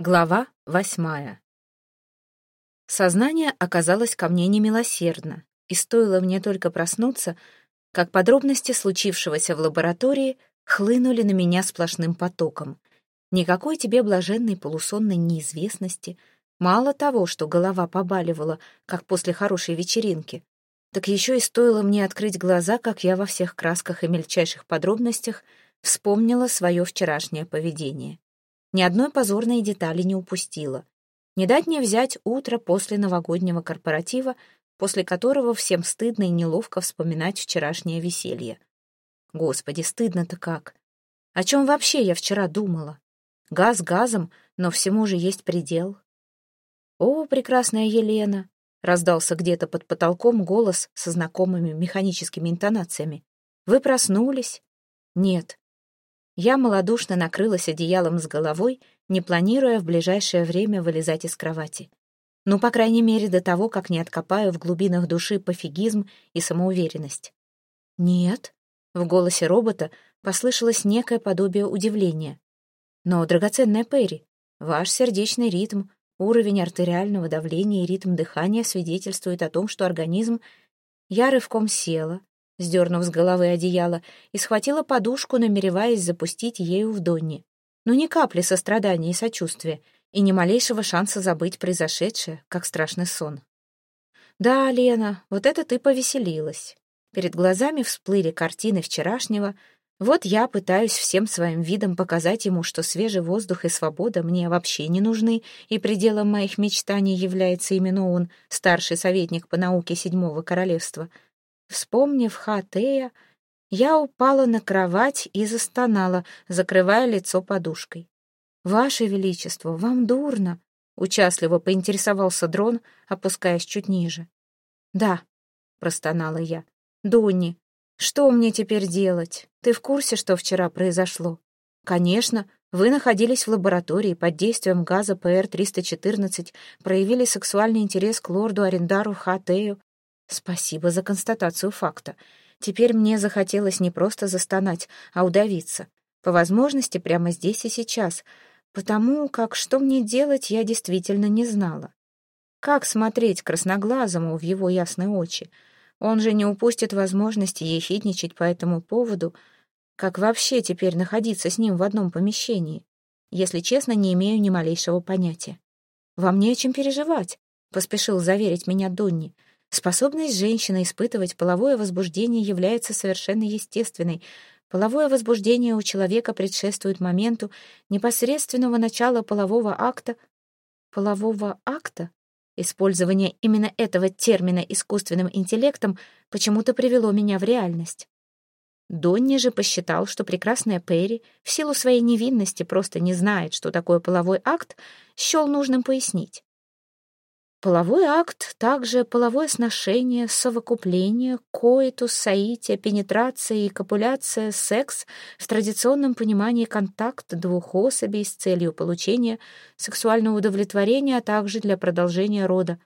Глава восьмая. Сознание оказалось ко мне немилосердно, и стоило мне только проснуться, как подробности случившегося в лаборатории хлынули на меня сплошным потоком. Никакой тебе блаженной полусонной неизвестности. Мало того, что голова побаливала, как после хорошей вечеринки, так еще и стоило мне открыть глаза, как я во всех красках и мельчайших подробностях вспомнила свое вчерашнее поведение. Ни одной позорной детали не упустила. Не дать мне взять утро после новогоднего корпоратива, после которого всем стыдно и неловко вспоминать вчерашнее веселье. Господи, стыдно-то как! О чем вообще я вчера думала? Газ газом, но всему же есть предел. «О, прекрасная Елена!» — раздался где-то под потолком голос со знакомыми механическими интонациями. «Вы проснулись?» «Нет, я малодушно накрылась одеялом с головой, не планируя в ближайшее время вылезать из кровати. Ну, по крайней мере, до того, как не откопаю в глубинах души пофигизм и самоуверенность. «Нет», — в голосе робота послышалось некое подобие удивления. «Но, драгоценная Перри, ваш сердечный ритм, уровень артериального давления и ритм дыхания свидетельствуют о том, что организм...» Я рывком села, сдернув с головы одеяло, и схватила подушку, намереваясь запустить ею в Донни. Но ни капли сострадания и сочувствия, и ни малейшего шанса забыть произошедшее, как страшный сон. «Да, Лена, вот это ты повеселилась». Перед глазами всплыли картины вчерашнего. Вот я пытаюсь всем своим видом показать ему, что свежий воздух и свобода мне вообще не нужны, и пределом моих мечтаний является именно он, старший советник по науке Седьмого Королевства — Вспомнив Хатея, я упала на кровать и застонала, закрывая лицо подушкой. «Ваше Величество, вам дурно?» — участливо поинтересовался дрон, опускаясь чуть ниже. «Да», — простонала я. «Дунни, что мне теперь делать? Ты в курсе, что вчера произошло?» «Конечно, вы находились в лаборатории под действием газа ПР-314, проявили сексуальный интерес к лорду Арендару Хатею, Спасибо за констатацию факта. Теперь мне захотелось не просто застонать, а удавиться. По возможности прямо здесь и сейчас. Потому как что мне делать, я действительно не знала. Как смотреть красноглазому в его ясные очи? Он же не упустит возможности ехидничать по этому поводу. Как вообще теперь находиться с ним в одном помещении? Если честно, не имею ни малейшего понятия. «Вам не о чем переживать», — поспешил заверить меня Донни. Способность женщины испытывать половое возбуждение является совершенно естественной. Половое возбуждение у человека предшествует моменту непосредственного начала полового акта. Полового акта? Использование именно этого термина искусственным интеллектом почему-то привело меня в реальность. Донни же посчитал, что прекрасная Перри в силу своей невинности просто не знает, что такое половой акт, счел нужным пояснить. Половой акт, также половое сношение, совокупление, коитус, соитие, пенетрация и копуляция, секс в традиционном понимании контакт двух особей с целью получения сексуального удовлетворения, а также для продолжения рода.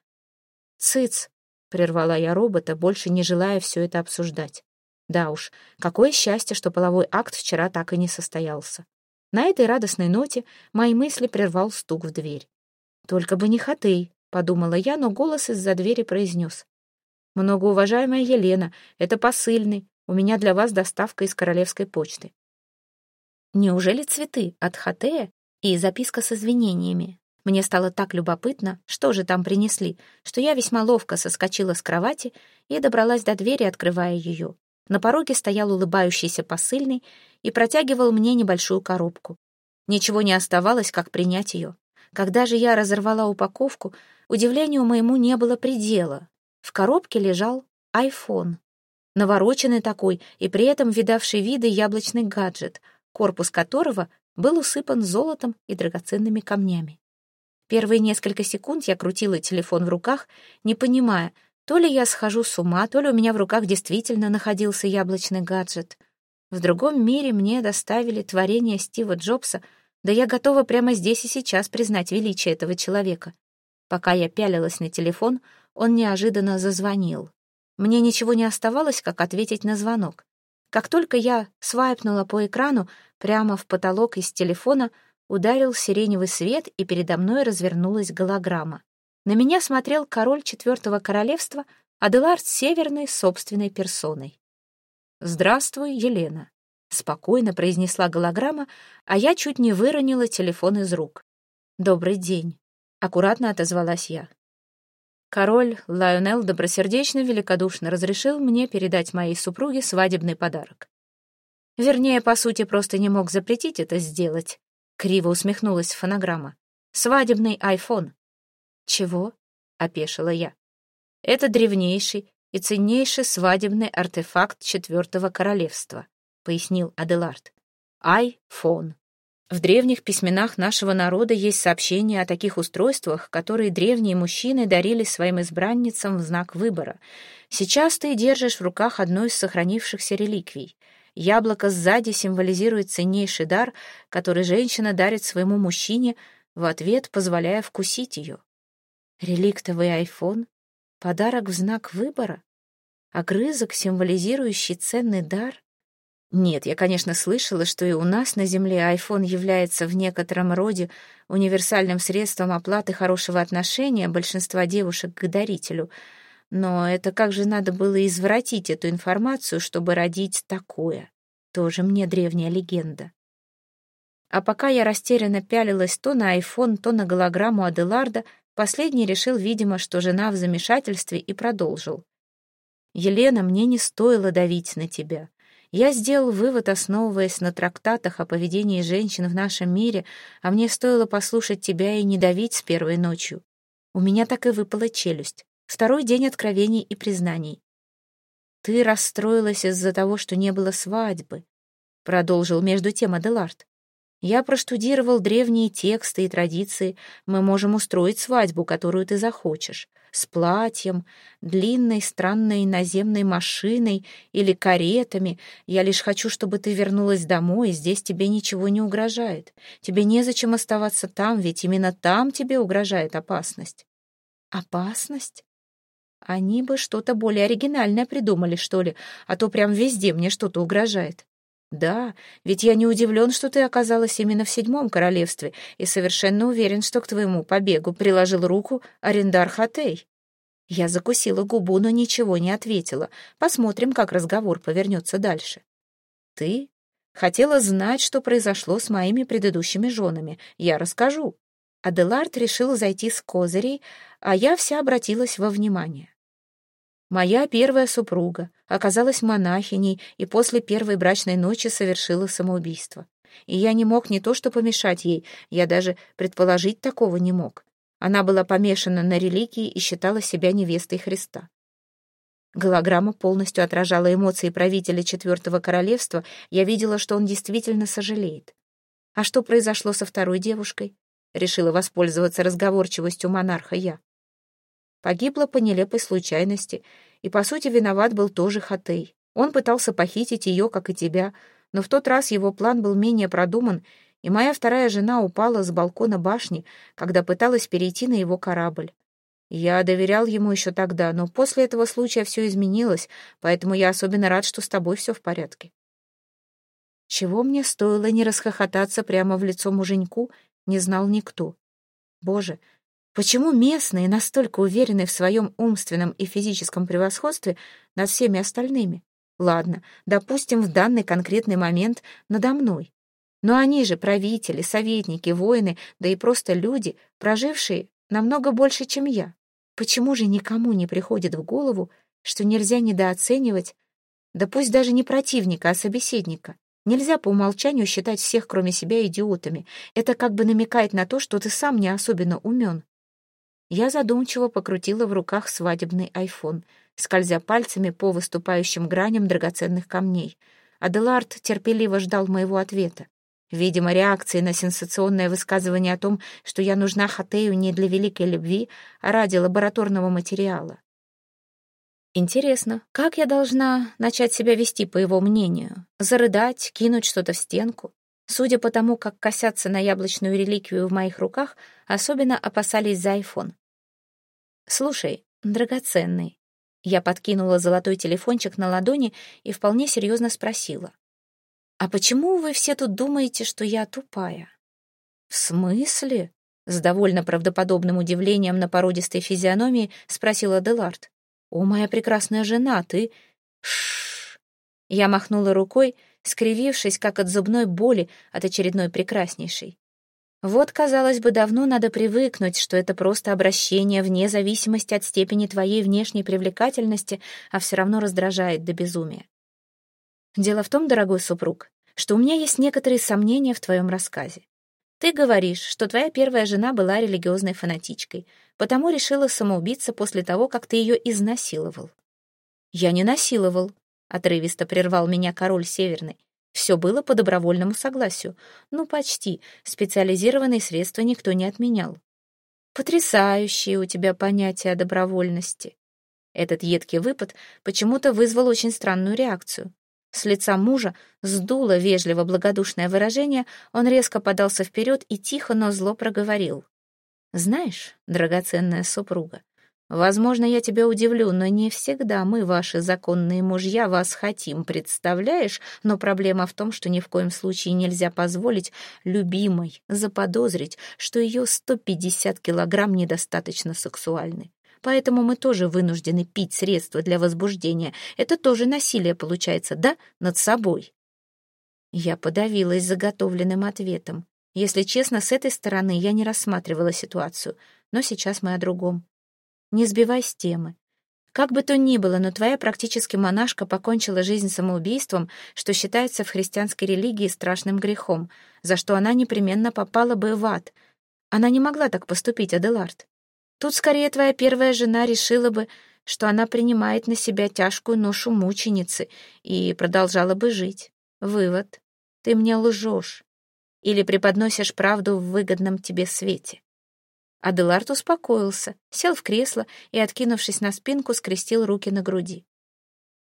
«Цыц!» — прервала я робота, больше не желая все это обсуждать. Да уж, какое счастье, что половой акт вчера так и не состоялся. На этой радостной ноте мои мысли прервал стук в дверь. Только бы не Хатей, подумала я, но голос из-за двери произнес. «Многоуважаемая Елена, это посыльный. У меня для вас доставка из королевской почты». Неужели цветы от Хатея и записка с извинениями? Мне стало так любопытно, что же там принесли, что я весьма ловко соскочила с кровати и добралась до двери, открывая ее. На пороге стоял улыбающийся посыльный и протягивал мне небольшую коробку. Ничего не оставалось, как принять ее. Когда же я разорвала упаковку, удивлению моему не было предела. В коробке лежал iPhone. Навороченный такой и при этом видавший виды яблочный гаджет, корпус которого был усыпан золотом и драгоценными камнями. Первые несколько секунд я крутила телефон в руках, не понимая, то ли я схожу с ума, то ли у меня в руках действительно находился яблочный гаджет. В другом мире мне доставили творение Стива Джобса — да я готова прямо здесь и сейчас признать величие этого человека. Пока я пялилась на телефон, он неожиданно зазвонил. Мне ничего не оставалось, как ответить на звонок. Как только я свайпнула по экрану, прямо в потолок из телефона ударил сиреневый свет, и передо мной развернулась голограмма. На меня смотрел король Четвертого Королевства Аделард Северный собственной персоной. «Здравствуй, Елена», — спокойно произнесла голограмма, а я чуть не выронила телефон из рук. «Добрый день», — аккуратно отозвалась я. Король Лайонел добросердечно великодушно разрешил мне передать моей супруге свадебный подарок. Вернее, по сути, просто не мог запретить это сделать. Криво усмехнулась фонограмма. Свадебный айфон. Чего? Опешила я. Это древнейший и ценнейший свадебный артефакт Четвертого Королевства, пояснил Аделард. Айфон. В древних письменах нашего народа есть сообщения о таких устройствах, которые древние мужчины дарили своим избранницам в знак выбора. Сейчас ты держишь в руках одну из сохранившихся реликвий. Яблоко сзади символизирует ценнейший дар, который женщина дарит своему мужчине, в ответ позволяя вкусить ее. Реликтовый айфон? Подарок в знак выбора? Огрызок, символизирующий ценный дар? Нет, я, конечно, слышала, что и у нас на Земле iPhone является в некотором роде универсальным средством оплаты хорошего отношения большинства девушек к дарителю. Но это как же надо было извратить эту информацию, чтобы родить такое? Тоже мне древняя легенда. А пока я растерянно пялилась то на iPhone, то на голограмму Аделарда, последний решил, видимо, что жена в замешательстве, и продолжил. «Елена, мне не стоило давить на тебя. Я сделал вывод, основываясь на трактатах о поведении женщин в нашем мире, а мне стоило послушать тебя и не давить с первой ночью. У меня так и выпала челюсть. Второй день откровений и признаний. «Ты расстроилась из-за того, что не было свадьбы», — продолжил между тем Аделард. Я проштудировал древние тексты и традиции. Мы можем устроить свадьбу, которую ты захочешь. С платьем, длинной странной наземной машиной или каретами. Я лишь хочу, чтобы ты вернулась домой, здесь тебе ничего не угрожает. Тебе незачем оставаться там, ведь именно там тебе угрожает опасность. Опасность? Они бы что-то более оригинальное придумали, что ли, а то прям везде мне что-то угрожает. «Да, ведь я не удивлен, что ты оказалась именно в седьмом королевстве и совершенно уверен, что к твоему побегу приложил руку Арендар Хатей». Я закусила губу, но ничего не ответила. Посмотрим, как разговор повернется дальше. «Ты хотела знать, что произошло с моими предыдущими женами. Я расскажу». Аделард решил зайти с козырей, а я вся обратилась во внимание. Моя первая супруга оказалась монахиней и после первой брачной ночи совершила самоубийство. И я не мог не то что помешать ей, я даже предположить такого не мог. Она была помешана на религии и считала себя невестой Христа. Голограмма полностью отражала эмоции правителя Четвертого Королевства, я видела, что он действительно сожалеет. А что произошло со второй девушкой? Решила воспользоваться разговорчивостью монарха я. Погибла по нелепой случайности, и, по сути, виноват был тоже Хатей. Он пытался похитить ее, как и тебя, но в тот раз его план был менее продуман, и моя вторая жена упала с балкона башни, когда пыталась перейти на его корабль. Я доверял ему еще тогда, но после этого случая все изменилось, поэтому я особенно рад, что с тобой все в порядке. Чего мне стоило не расхохотаться прямо в лицо муженьку, не знал никто. Боже, Почему местные настолько уверены в своем умственном и физическом превосходстве над всеми остальными? Ладно, допустим, в данный конкретный момент надо мной. Но они же правители, советники, воины, да и просто люди, прожившие намного больше, чем я. Почему же никому не приходит в голову, что нельзя недооценивать, да пусть даже не противника, а собеседника? Нельзя по умолчанию считать всех, кроме себя, идиотами. Это как бы намекает на то, что ты сам не особенно умен. Я задумчиво покрутила в руках свадебный айфон, скользя пальцами по выступающим граням драгоценных камней. Аделард терпеливо ждал моего ответа. Видимо, реакции на сенсационное высказывание о том, что я нужна Хатею не для великой любви, а ради лабораторного материала. Интересно, как я должна начать себя вести, по его мнению? Зарыдать, кинуть что-то в стенку? Судя по тому, как косятся на яблочную реликвию в моих руках, особенно опасались за айфон. «Слушай, драгоценный». Я подкинула золотой телефончик на ладони и вполне серьезно спросила. «А почему вы все тут думаете, что я тупая?» «В смысле?» — с довольно правдоподобным удивлением на породистой физиономии спросила Делард. «О, моя прекрасная жена, ты...» Шш. Я махнула рукой, скривившись, как от зубной боли от очередной прекраснейшей. Вот, казалось бы, давно надо привыкнуть, что это просто обращение вне зависимости от степени твоей внешней привлекательности, а все равно раздражает до безумия. Дело в том, дорогой супруг, что у меня есть некоторые сомнения в твоем рассказе. Ты говоришь, что твоя первая жена была религиозной фанатичкой, потому решила самоубиться после того, как ты ее изнасиловал. Я не насиловал, отрывисто прервал меня король Северный. Все было по добровольному согласию. Ну, почти. Специализированные средства никто не отменял. Потрясающее у тебя понятие о добровольности. Этот едкий выпад почему-то вызвал очень странную реакцию. С лица мужа сдуло вежливо благодушное выражение, он резко подался вперед и тихо, но зло проговорил. «Знаешь, драгоценная супруга, Возможно, я тебя удивлю, но не всегда мы, ваши законные мужья, вас хотим, представляешь? Но проблема в том, что ни в коем случае нельзя позволить любимой заподозрить, что ее 150 килограмм недостаточно сексуальны. Поэтому мы тоже вынуждены пить средства для возбуждения. Это тоже насилие получается, да, над собой. Я подавилась заготовленным ответом. Если честно, с этой стороны я не рассматривала ситуацию, но сейчас мы о другом. Не сбивай с темы. Как бы то ни было, но твоя практически монашка покончила жизнь самоубийством, что считается в христианской религии страшным грехом, за что она непременно попала бы в ад. Она не могла так поступить, Аделард. Тут скорее твоя первая жена решила бы, что она принимает на себя тяжкую ношу мученицы и продолжала бы жить. Вывод. Ты мне лжешь. Или преподносишь правду в выгодном тебе свете. Аделард успокоился, сел в кресло и, откинувшись на спинку, скрестил руки на груди.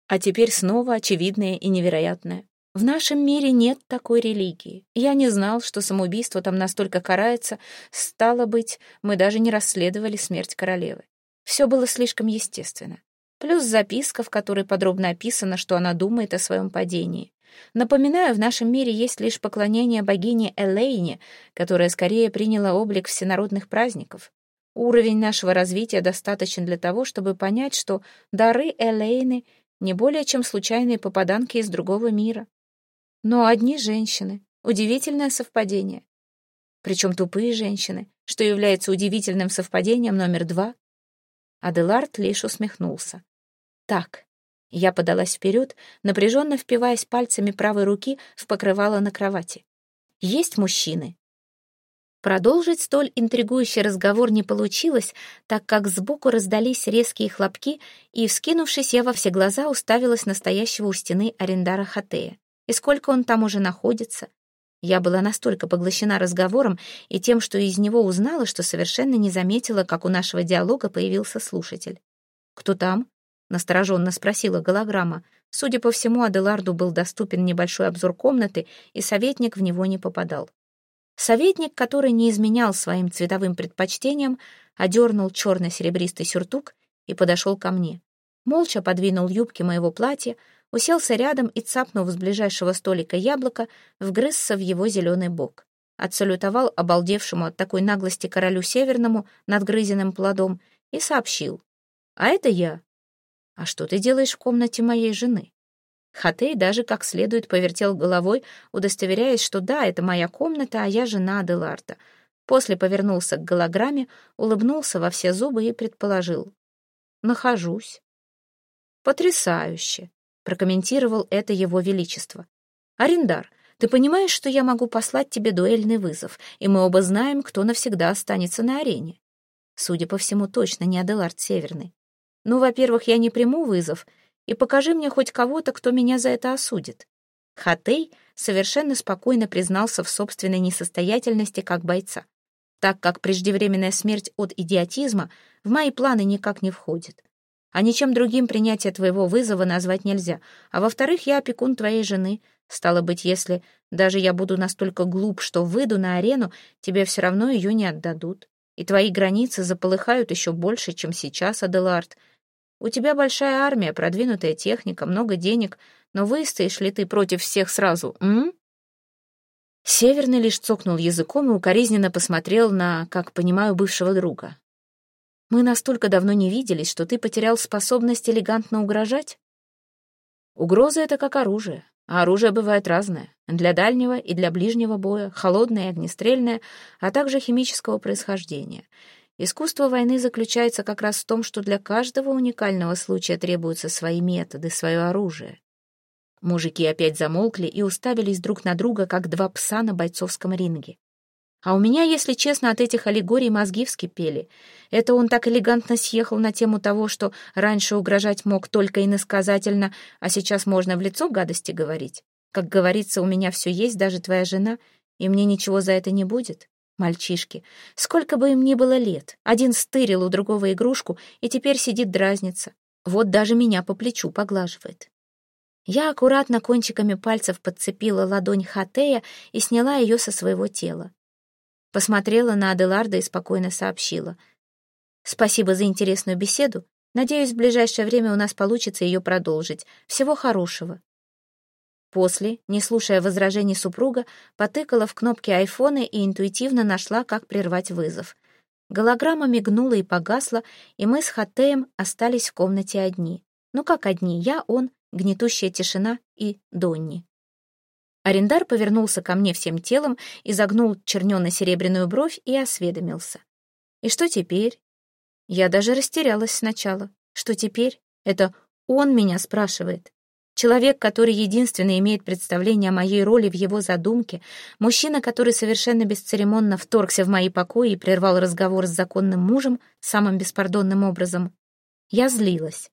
А теперь снова очевидное и невероятное. В нашем мире нет такой религии. Я не знал, что самоубийство там настолько карается. Стало быть, мы даже не расследовали смерть королевы. Все было слишком естественно. Плюс записка, в которой подробно описано, что она думает о своем падении. Напоминаю, в нашем мире есть лишь поклонение богине Элейне, которая скорее приняла облик всенародных праздников. Уровень нашего развития достаточен для того, чтобы понять, что дары Элейны не более чем случайные попаданки из другого мира. Но одни женщины — удивительное совпадение. Причем тупые женщины, что является удивительным совпадением номер два. Аделард лишь усмехнулся. Так, я подалась вперед, напряженно впиваясь пальцами правой руки в покрывало на кровати. «Есть мужчины?» Продолжить столь интригующий разговор не получилось, так как сбоку раздались резкие хлопки, и, вскинувшись, я во все глаза уставилась настоящего у стены арендара Хатея. И сколько он там уже находится? Я была настолько поглощена разговором и тем, что из него узнала, что совершенно не заметила, как у нашего диалога появился слушатель. «Кто там?» — настороженно спросила голограмма. Судя по всему, Аделарду был доступен небольшой обзор комнаты, и советник в него не попадал. Советник, который не изменял своим цветовым предпочтениям, одернул черно-серебристый сюртук и подошел ко мне. Молча подвинул юбки моего платья, уселся рядом и, цапнув с ближайшего столика яблоко, вгрызся в его зеленый бок. Отсалютовал обалдевшему от такой наглости королю Северному надгрызенным плодом и сообщил. «А это я, «А что ты делаешь в комнате моей жены?» Хатей даже как следует повертел головой, удостоверяясь, что да, это моя комната, а я жена Аделарда. После повернулся к голограмме, улыбнулся во все зубы и предположил. «Нахожусь». «Потрясающе», — прокомментировал это его величество. «Арендар, ты понимаешь, что я могу послать тебе дуэльный вызов, и мы оба знаем, кто навсегда останется на арене?» Судя по всему, точно не Аделард Северный. Ну, во-первых, я не приму вызов, и покажи мне хоть кого-то, кто меня за это осудит. Хатей совершенно спокойно признался в собственной несостоятельности как бойца, так как преждевременная смерть от идиотизма в мои планы никак не входит. А ничем другим принятие твоего вызова назвать нельзя. А во-вторых, я опекун твоей жены. Стало быть, если даже я буду настолько глуп, что выйду на арену, тебе все равно ее не отдадут. И твои границы заполыхают еще больше, чем сейчас, Аделард. У тебя большая армия, продвинутая техника, много денег, но выстоишь ли ты против всех сразу, м? Северный лишь цокнул языком и укоризненно посмотрел на, как понимаю, бывшего друга. «Мы настолько давно не виделись, что ты потерял способность элегантно угрожать?» «Угроза — это как оружие, а оружие бывает разное. Для дальнего и для ближнего боя, холодное и огнестрельное, а также химического происхождения. Искусство войны заключается как раз в том, что для каждого уникального случая требуются свои методы, свое оружие. Мужики опять замолкли и уставились друг на друга, как два пса на бойцовском ринге. А у меня, если честно, от этих аллегорий мозги вскипели. Это он так элегантно съехал на тему того, что раньше угрожать мог только иносказательно, а сейчас можно в лицо гадости говорить. Как говорится, у меня все есть, даже твоя жена, и мне ничего за это не будет. Мальчишки, сколько бы им ни было лет, один стырил у другого игрушку и теперь сидит дразнится. Вот даже меня по плечу поглаживает. Я аккуратно кончиками пальцев подцепила ладонь Хатея и сняла ее со своего тела. Посмотрела на Аделарда и спокойно сообщила. «Спасибо за интересную беседу. Надеюсь, в ближайшее время у нас получится ее продолжить. Всего хорошего». После, не слушая возражений супруга, потыкала в кнопки айфона и интуитивно нашла, как прервать вызов. Голограмма мигнула и погасла, и мы с Хатеем остались в комнате одни. Ну как одни, я, он гнетущая тишина и Донни. Арендар повернулся ко мне всем телом, изогнул черненно-серебряную бровь и осведомился. «И что теперь?» Я даже растерялась сначала. «Что теперь?» Это он меня спрашивает. Человек, который единственно имеет представление о моей роли в его задумке, мужчина, который совершенно бесцеремонно вторгся в мои покои и прервал разговор с законным мужем самым беспардонным образом. Я злилась.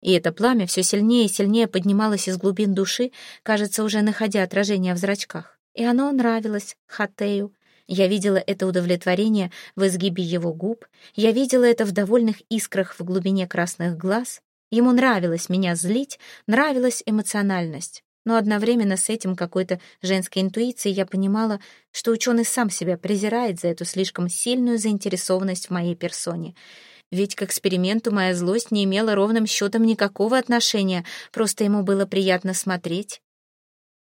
И это пламя все сильнее и сильнее поднималось из глубин души, кажется, уже находя отражение в зрачках. И оно нравилось Хатею. Я видела это удовлетворение в изгибе его губ, я видела это в довольных искрах в глубине красных глаз. Ему нравилось меня злить, нравилась эмоциональность. Но одновременно с этим какой-то женской интуицией я понимала, что ученый сам себя презирает за эту слишком сильную заинтересованность в моей персоне — ведь к эксперименту моя злость не имела ровным счетом никакого отношения, просто ему было приятно смотреть.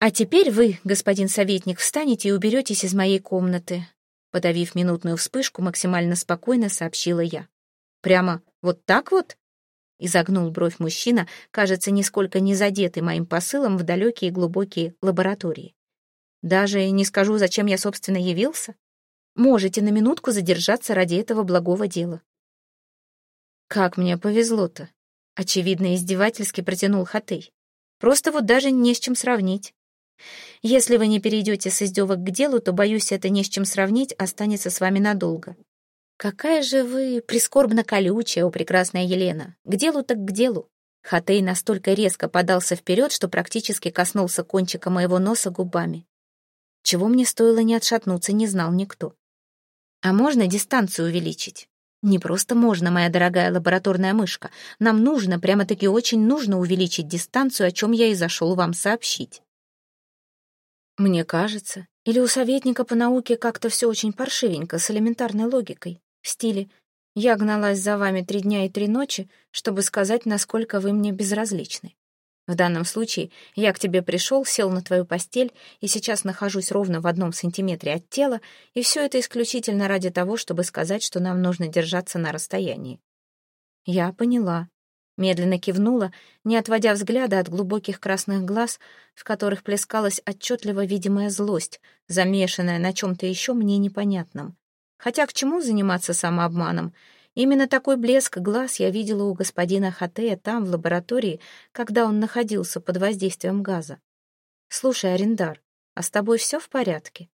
«А теперь вы, господин советник, встанете и уберетесь из моей комнаты», подавив минутную вспышку, максимально спокойно сообщила я. «Прямо вот так вот?» Изогнул бровь мужчина, кажется, нисколько не задетый моим посылом в далекие глубокие лаборатории. «Даже не скажу, зачем я, собственно, явился. Можете на минутку задержаться ради этого благого дела. «Как мне повезло-то!» — очевидно издевательски протянул Хатей. «Просто вот даже не с чем сравнить. Если вы не перейдете с издевок к делу, то, боюсь, это не с чем сравнить останется с вами надолго. Какая же вы прискорбно колючая, о прекрасная Елена! К делу так к делу!» Хатей настолько резко подался вперед, что практически коснулся кончика моего носа губами. Чего мне стоило не отшатнуться, не знал никто. «А можно дистанцию увеличить?» Не просто можно, моя дорогая лабораторная мышка. Нам нужно, прямо-таки очень нужно увеличить дистанцию, о чем я и зашел вам сообщить. Мне кажется, или у советника по науке как-то все очень паршивенько, с элементарной логикой, в стиле «я гналась за вами три дня и три ночи, чтобы сказать, насколько вы мне безразличны». В данном случае я к тебе пришел, сел на твою постель и сейчас нахожусь ровно в одном сантиметре от тела, и все это исключительно ради того, чтобы сказать, что нам нужно держаться на расстоянии. Я поняла. Медленно кивнула, не отводя взгляда от глубоких красных глаз, в которых плескалась отчетливо видимая злость, замешанная на чем-то еще мне непонятном. Хотя к чему заниматься самообманом? Именно такой блеск глаз я видела у господина Хатея там, в лаборатории, когда он находился под воздействием газа. «Слушай, Арендар, а с тобой все в порядке?»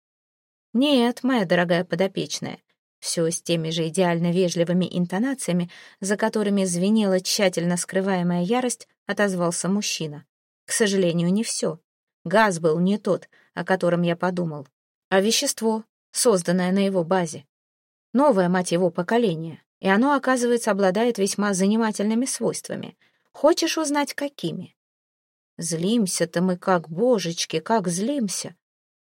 «Нет, моя дорогая подопечная». Все с теми же идеально вежливыми интонациями, за которыми звенела тщательно скрываемая ярость, отозвался мужчина. К сожалению, не все. Газ был не тот, о котором я подумал, а вещество, созданное на его базе. Новое, мать его, поколение и оно, оказывается, обладает весьма занимательными свойствами. Хочешь узнать, какими? Злимся-то мы как, божечки, как злимся.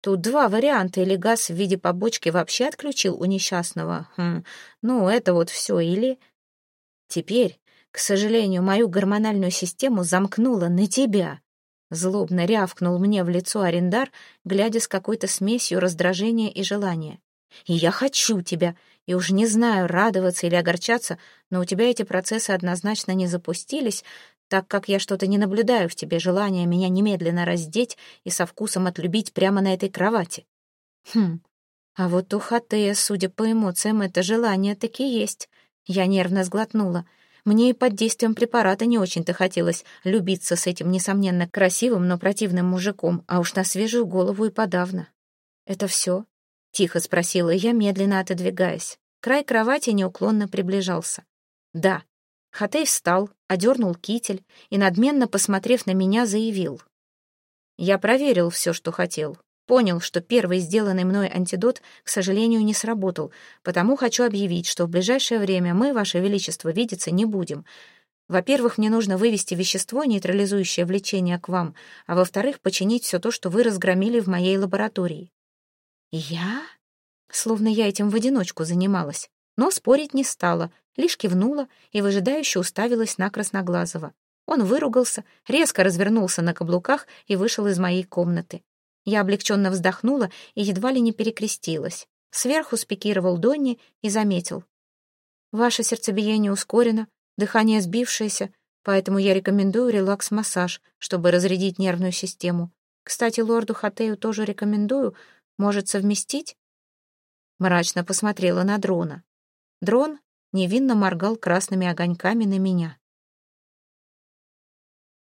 Тут два варианта, или газ в виде побочки вообще отключил у несчастного. Хм, ну, это вот все, или... Теперь, к сожалению, мою гормональную систему замкнуло на тебя. Злобно рявкнул мне в лицо арендар, глядя с какой-то смесью раздражения и желания. «И я хочу тебя, и уж не знаю, радоваться или огорчаться, но у тебя эти процессы однозначно не запустились, так как я что-то не наблюдаю в тебе желания меня немедленно раздеть и со вкусом отлюбить прямо на этой кровати. Хм, а вот у Хатея, судя по эмоциям, это желание таки есть. Я нервно сглотнула. Мне и под действием препарата не очень-то хотелось любиться с этим, несомненно, красивым, но противным мужиком, а уж на свежую голову и подавно. «Это все?» — тихо спросила я, медленно отодвигаясь. Край кровати неуклонно приближался. «Да». Хатей встал, одернул китель и, надменно посмотрев на меня, заявил. «Я проверил все, что хотел. Понял, что первый сделанный мной антидот, к сожалению, не сработал, потому хочу объявить, что в ближайшее время мы, Ваше Величество, видеться не будем. Во-первых, мне нужно вывести вещество, нейтрализующее влечение к вам, а во-вторых, починить все то, что вы разгромили в моей лаборатории». «Я?» Словно я этим в одиночку занималась. Но спорить не стала, лишь кивнула и выжидающе уставилась на Красноглазого. Он выругался, резко развернулся на каблуках и вышел из моей комнаты. Я облегченно вздохнула и едва ли не перекрестилась. Сверху спикировал Донни и заметил. «Ваше сердцебиение ускорено, дыхание сбившееся, поэтому я рекомендую релакс-массаж, чтобы разрядить нервную систему. Кстати, лорду Хатею тоже рекомендую. Может, совместить?» Мрачно посмотрела на дрона. Дрон невинно моргал красными огоньками на меня.